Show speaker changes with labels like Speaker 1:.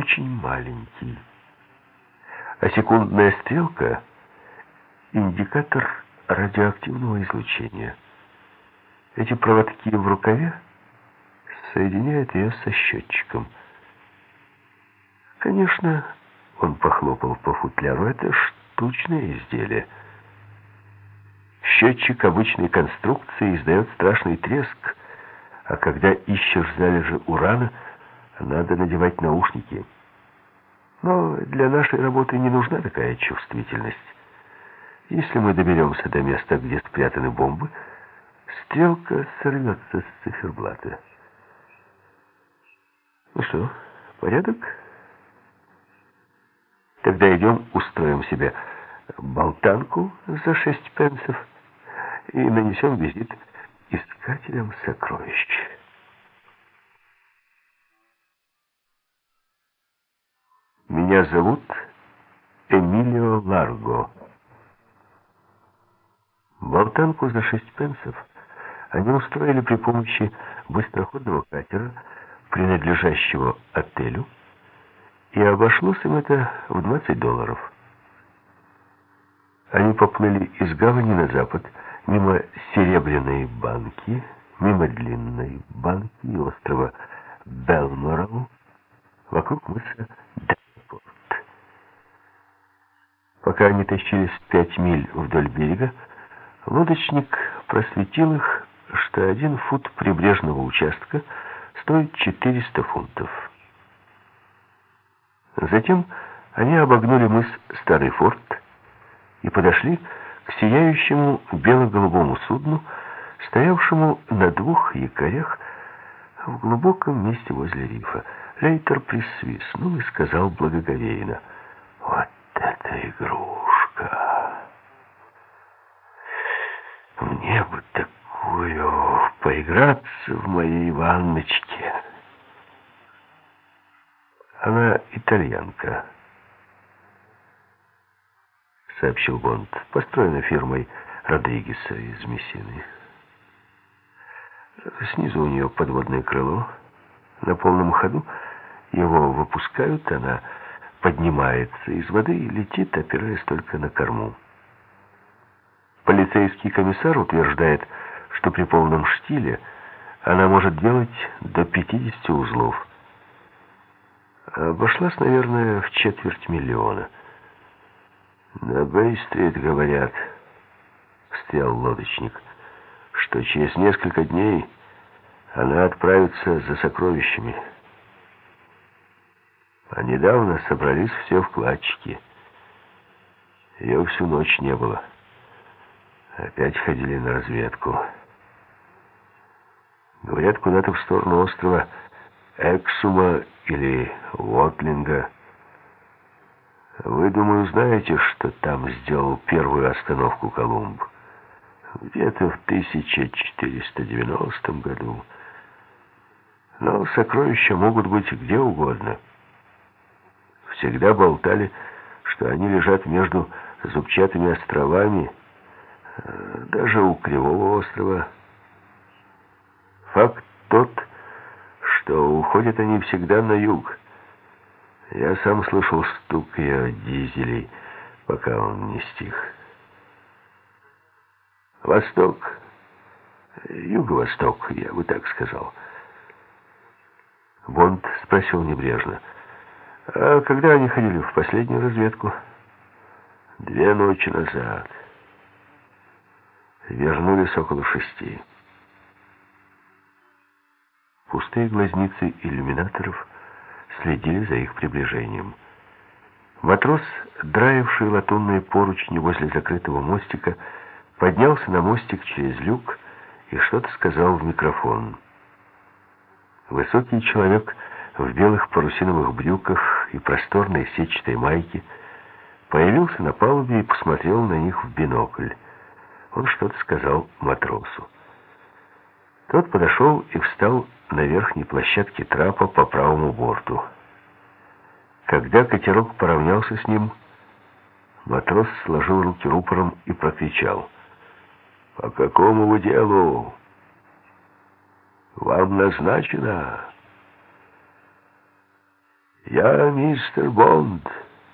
Speaker 1: очень маленький. А секундная стрелка — индикатор радиоактивного излучения. Эти проводки в рукаве соединяют ее со счетчиком. Конечно, он похлопал по футляру, это штучное изделие. Счетчик обычной конструкции издает страшный треск, а когда ищешь залежи урана, надо надевать наушники. Но для нашей работы не нужна такая чувствительность. Если мы доберемся до места, где спрятаны бомбы, стрелка сорвется с циферблата. Ну что, порядок? Тогда идем, устроим себе болтанку за шесть пенсов и нанесем визит искателям сокровищ. Меня зовут Эмилио Ларго. Болтанку за шесть пенсов они устроили при помощи быстроходного катера, принадлежащего отелю, и обошлось им это в 20 долларов. Они поплыли из гавани на запад, мимо Серебряной банки, мимо Длинной банки острова Белморал, вокруг мыса Депорт. Пока они тащились пять миль вдоль берега, лодочник просветил их, что один фут прибрежного участка стоит 400 фунтов. Затем они обогнули мыс Старый Форт и подошли к сияющему бело-голубому судну, стоявшему на двух якорях в глубоком месте возле рифа. Лейтер присвистнул и сказал благоговейно, «Вот бы такую поиграться в моей ванночке!» Она итальянка, сообщил Бонд, построена фирмой Родригеса из Мессины. Снизу у нее подводное крыло. На полном ходу его выпускают, она поднимается из воды и летит, опираясь только на корму. Полицейский комиссар утверждает, что при полном штиле она может делать до 50 узлов. Обошлась, наверное, в четверть миллиона. На Бэй-стрит говорят, встрял лодочник, что через несколько дней она отправится за сокровищами. А недавно собрались все вкладчики. Ее всю ночь не было. Опять ходили на разведку. Говорят, куда-то в сторону острова Эксума или Уотлинга. Вы, думаю, знаете, что там сделал первую остановку Колумб? Где-то в 1490 году. Но сокровища могут быть где угодно. Всегда болтали, что они лежат между зубчатыми островами, даже у Кривого острова. Факт тот, что уходят они всегда на юг. Я сам слышал стук ее дизелей, пока он не стих. Восток, юго-восток, я бы так сказал. Бонд спросил небрежно. А когда они ходили в последнюю разведку? Две ночи назад. Вернулись около шести. Пустые глазницы иллюминаторов следили за их приближением. Матрос, драивший латунные поручни возле закрытого мостика, поднялся на мостик через люк и что-то сказал в микрофон. Высокий человек в белых парусиновых брюках и просторной сетчатой майке появился на палубе и посмотрел на них в бинокль. Он что-то сказал матросу. Тот подошел и встал на верхней площадке трапа по правому борту. Когда катерок поравнялся с ним, матрос сложил руки рупором и прокричал. «По какому вы делу? Вам назначено?» «Я мистер Бонд»,